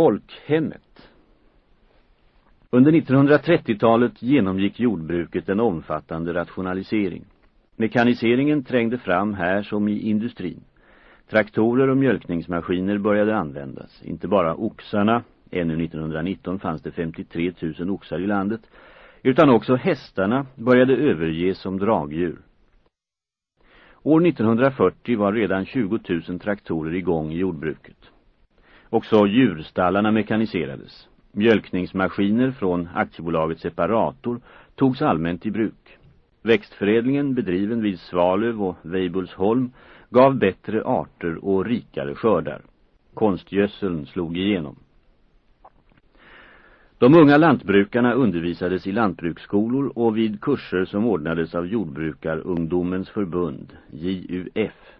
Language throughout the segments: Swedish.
Folkhemmet Under 1930-talet genomgick jordbruket en omfattande rationalisering. Mekaniseringen trängde fram här som i industrin. Traktorer och mjölkningsmaskiner började användas. Inte bara oxarna, ännu 1919 fanns det 53 000 oxar i landet, utan också hästarna började överges som dragdjur. År 1940 var redan 20 000 traktorer igång i jordbruket. Också djurstallarna mekaniserades. Mjölkningsmaskiner från aktiebolaget Separator togs allmänt i bruk. Växtförädlingen bedriven vid Svalöv och Weibullsholm gav bättre arter och rikare skördar. Konstgödseln slog igenom. De unga lantbrukarna undervisades i lantbruksskolor och vid kurser som ordnades av Jordbrukarungdomens förbund, JUF.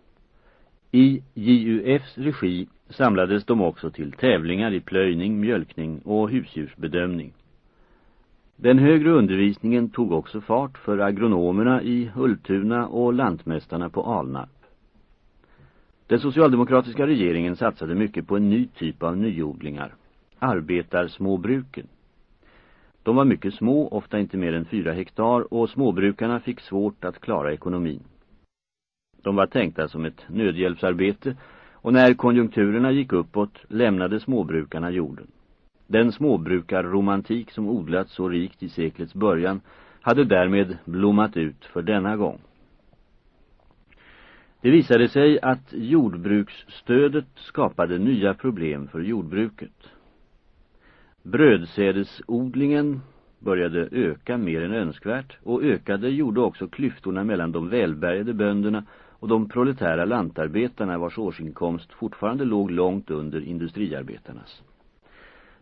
I JUFs regi samlades de också till tävlingar i plöjning, mjölkning och husdjursbedömning. Den högre undervisningen tog också fart för agronomerna i Hultuna och lantmästarna på Alnarp. Den socialdemokratiska regeringen satsade mycket på en ny typ av nyodlingar, arbetarsmåbruken. De var mycket små, ofta inte mer än fyra hektar, och småbrukarna fick svårt att klara ekonomin. De var tänkta som ett nödhjälpsarbete och när konjunkturerna gick uppåt lämnade småbrukarna jorden. Den småbrukarromantik som odlats så rikt i seklets början hade därmed blommat ut för denna gång. Det visade sig att jordbruksstödet skapade nya problem för jordbruket. Brödsädesodlingen började öka mer än önskvärt och ökade gjorde också klyftorna mellan de välbärgade bönderna och de proletära lantarbetarna vars årsinkomst fortfarande låg långt under industriarbetarnas.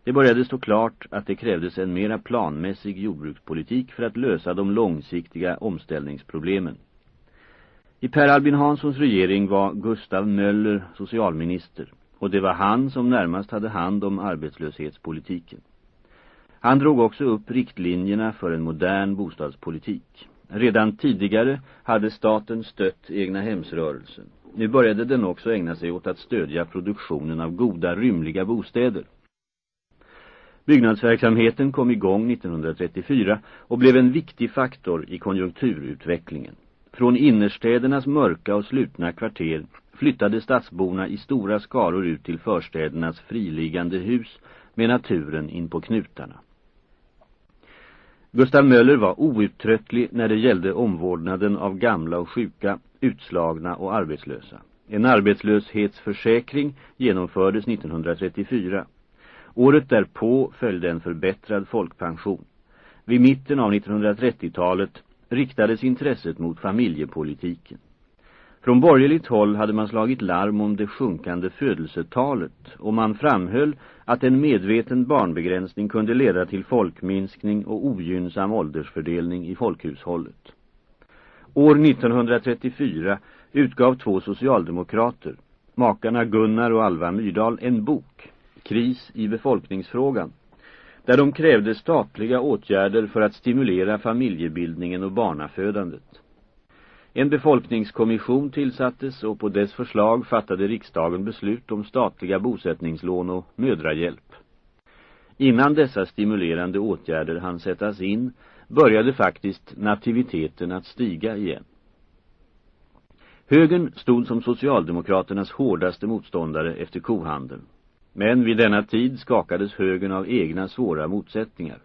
Det började stå klart att det krävdes en mera planmässig jordbrukspolitik för att lösa de långsiktiga omställningsproblemen. I Per Albin Hanssons regering var Gustav Möller socialminister och det var han som närmast hade hand om arbetslöshetspolitiken. Han drog också upp riktlinjerna för en modern bostadspolitik. Redan tidigare hade staten stött egna hemsrörelsen. Nu började den också ägna sig åt att stödja produktionen av goda, rymliga bostäder. Byggnadsverksamheten kom igång 1934 och blev en viktig faktor i konjunkturutvecklingen. Från innerstädernas mörka och slutna kvarter flyttade stadsborna i stora skaror ut till förstädernas friliggande hus med naturen in på knutarna. Gustav Möller var outtröttlig när det gällde omvårdnaden av gamla och sjuka, utslagna och arbetslösa. En arbetslöshetsförsäkring genomfördes 1934. Året därpå följde en förbättrad folkpension. Vid mitten av 1930-talet riktades intresset mot familjepolitiken. Från borgerligt håll hade man slagit larm om det sjunkande födelsetalet och man framhöll att en medveten barnbegränsning kunde leda till folkminskning och ogynnsam åldersfördelning i folkhushållet. År 1934 utgav två socialdemokrater, makarna Gunnar och Alva Myrdal, en bok, Kris i befolkningsfrågan, där de krävde statliga åtgärder för att stimulera familjebildningen och barnafödandet. En befolkningskommission tillsattes och på dess förslag fattade riksdagen beslut om statliga bosättningslån och mödrahjälp. Innan dessa stimulerande åtgärder hann sättas in började faktiskt nativiteten att stiga igen. Högern stod som socialdemokraternas hårdaste motståndare efter kohandeln. Men vid denna tid skakades högern av egna svåra motsättningar.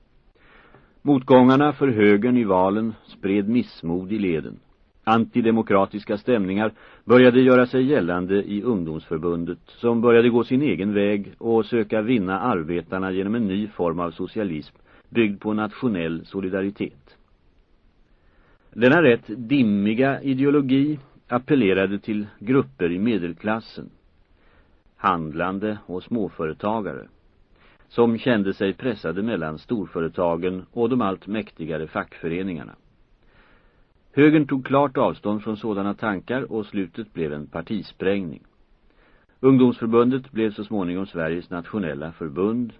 Motgångarna för högern i valen spred missmod i leden. Antidemokratiska stämningar började göra sig gällande i ungdomsförbundet som började gå sin egen väg och söka vinna arbetarna genom en ny form av socialism byggd på nationell solidaritet. Denna rätt dimmiga ideologi appellerade till grupper i medelklassen, handlande och småföretagare, som kände sig pressade mellan storföretagen och de allt mäktigare fackföreningarna. Högern tog klart avstånd från sådana tankar och slutet blev en partisprängning. Ungdomsförbundet blev så småningom Sveriges nationella förbund.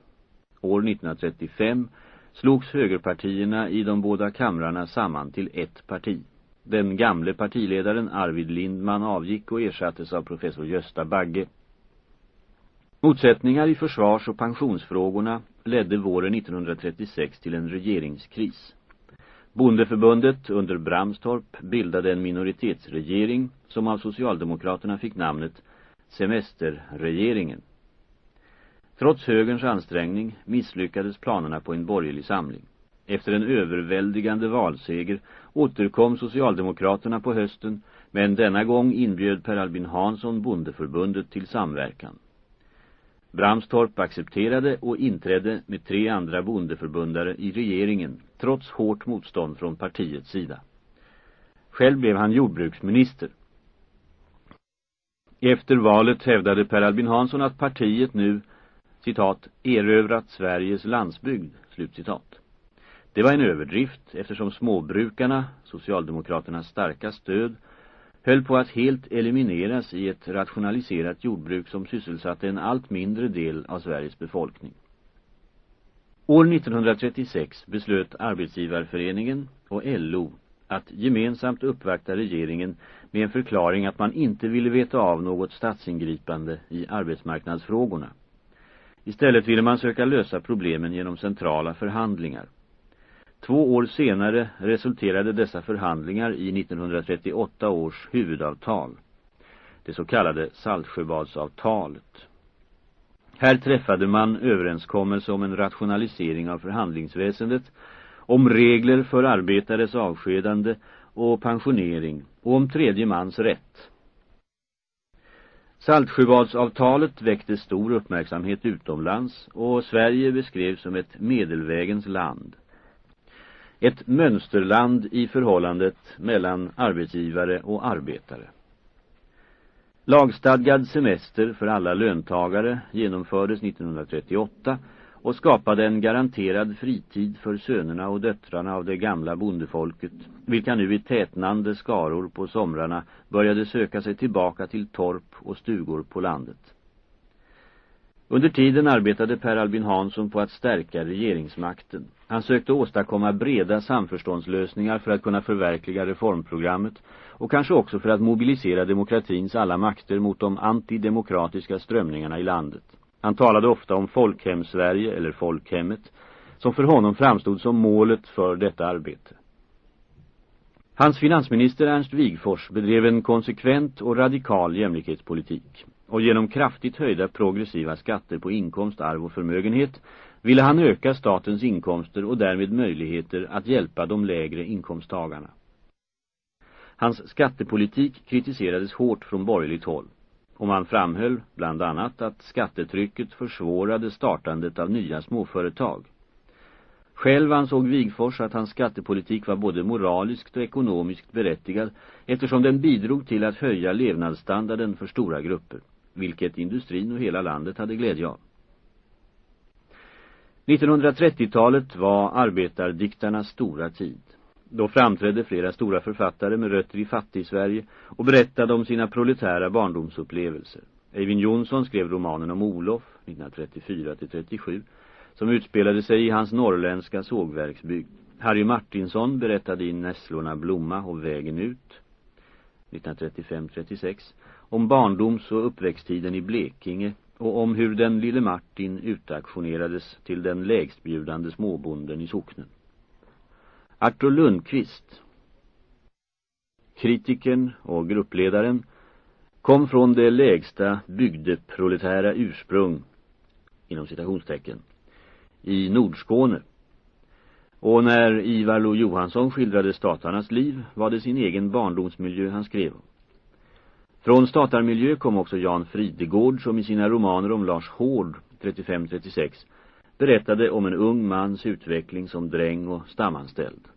År 1935 slogs högerpartierna i de båda kamrarna samman till ett parti. Den gamle partiledaren Arvid Lindman avgick och ersattes av professor Gösta Bagge. Motsättningar i försvars- och pensionsfrågorna ledde våren 1936 till en regeringskris. Bondeförbundet under Bramstorp bildade en minoritetsregering som av Socialdemokraterna fick namnet Semesterregeringen. Trots högerns ansträngning misslyckades planerna på en borgerlig samling. Efter en överväldigande valseger återkom Socialdemokraterna på hösten men denna gång inbjöd Per Albin Hansson Bondeförbundet till samverkan. Bramstorp accepterade och inträdde med tre andra bondeförbundare i regeringen trots hårt motstånd från partiets sida. Själv blev han jordbruksminister. Efter valet hävdade Per Albin Hansson att partiet nu, citat, erövrat Sveriges landsbygd, slutcitat. Det var en överdrift eftersom småbrukarna, Socialdemokraternas starka stöd, höll på att helt elimineras i ett rationaliserat jordbruk som sysselsatte en allt mindre del av Sveriges befolkning. År 1936 beslöt Arbetsgivarföreningen och LO att gemensamt uppvakta regeringen med en förklaring att man inte ville veta av något statsingripande i arbetsmarknadsfrågorna. Istället ville man söka lösa problemen genom centrala förhandlingar. Två år senare resulterade dessa förhandlingar i 1938 års huvudavtal, det så kallade Saltsjöbadsavtalet. Här träffade man överenskommelse om en rationalisering av förhandlingsväsendet, om regler för arbetares avskedande och pensionering och om tredje mans rätt. Saltsjöbadsavtalet väckte stor uppmärksamhet utomlands och Sverige beskrevs som ett medelvägens land. Ett mönsterland i förhållandet mellan arbetsgivare och arbetare. Lagstadgad semester för alla löntagare genomfördes 1938 och skapade en garanterad fritid för sönerna och döttrarna av det gamla bondefolket, vilka nu i tätnande skaror på somrarna började söka sig tillbaka till torp och stugor på landet. Under tiden arbetade Per Albin Hansson på att stärka regeringsmakten. Han sökte åstadkomma breda samförståndslösningar för att kunna förverkliga reformprogrammet och kanske också för att mobilisera demokratins alla makter mot de antidemokratiska strömningarna i landet. Han talade ofta om folkhem-Sverige eller folkhemmet som för honom framstod som målet för detta arbete. Hans finansminister Ernst Wigfors bedrev en konsekvent och radikal jämlikhetspolitik och genom kraftigt höjda progressiva skatter på inkomst, arv och förmögenhet ville han öka statens inkomster och därmed möjligheter att hjälpa de lägre inkomsttagarna. Hans skattepolitik kritiserades hårt från borgerligt håll och man framhöll bland annat att skattetrycket försvårade startandet av nya småföretag. Själv ansåg Wigfors att hans skattepolitik var både moraliskt och ekonomiskt berättigad eftersom den bidrog till att höja levnadsstandarden för stora grupper, vilket industrin och hela landet hade glädje av. 1930-talet var arbetardiktarnas stora tid. Då framträdde flera stora författare med rötter i fattig-Sverige och berättade om sina proletära barndomsupplevelser. Eivind Jonsson skrev romanen om Olof 1934-37 som utspelade sig i hans norrländska sågverksbygd. Harry Martinsson berättade i Nässlorna blomma och vägen ut 1935-36 om barndoms- och uppväxttiden i Blekinge och om hur den lille Martin utaktionerades till den lägstbjudande småbonden i socknen. Artur Lundqvist, kritiken och gruppledaren, kom från det lägsta bygdeproletära ursprung, inom citationstecken, i Nordskåne. Och när Ivar Lo Johansson skildrade statarnas liv var det sin egen barndomsmiljö han skrev om. Från statarmiljö kom också Jan Fridegård som i sina romaner om Lars Hård 35-36 berättade om en ung mans utveckling som dräng och stamanställd.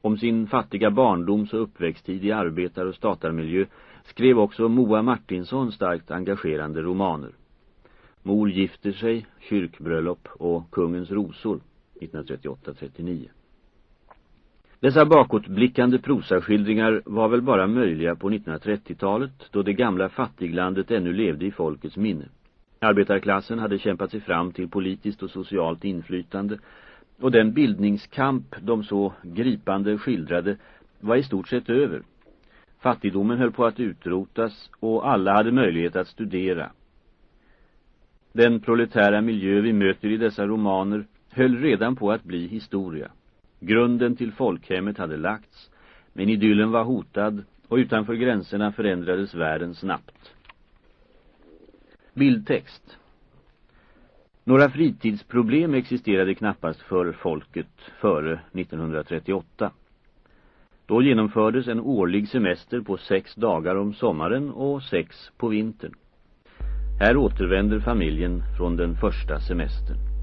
Om sin fattiga barndoms- och uppväxttid i arbetar- och statarmiljö skrev också Moa Martinsson starkt engagerande romaner. Mor gifter sig, kyrkbröllop och kungens rosor 1938-39. Dessa bakåtblickande prosaskildringar var väl bara möjliga på 1930-talet då det gamla fattiglandet ännu levde i folkets minne. Arbetarklassen hade kämpat sig fram till politiskt och socialt inflytande och den bildningskamp de så gripande skildrade var i stort sett över. Fattigdomen höll på att utrotas och alla hade möjlighet att studera. Den proletära miljö vi möter i dessa romaner höll redan på att bli historia. Grunden till folkhemmet hade lagts, men idyllen var hotad och utanför gränserna förändrades världen snabbt. Bildtext Några fritidsproblem existerade knappast för folket före 1938. Då genomfördes en årlig semester på sex dagar om sommaren och sex på vintern. Här återvänder familjen från den första semestern.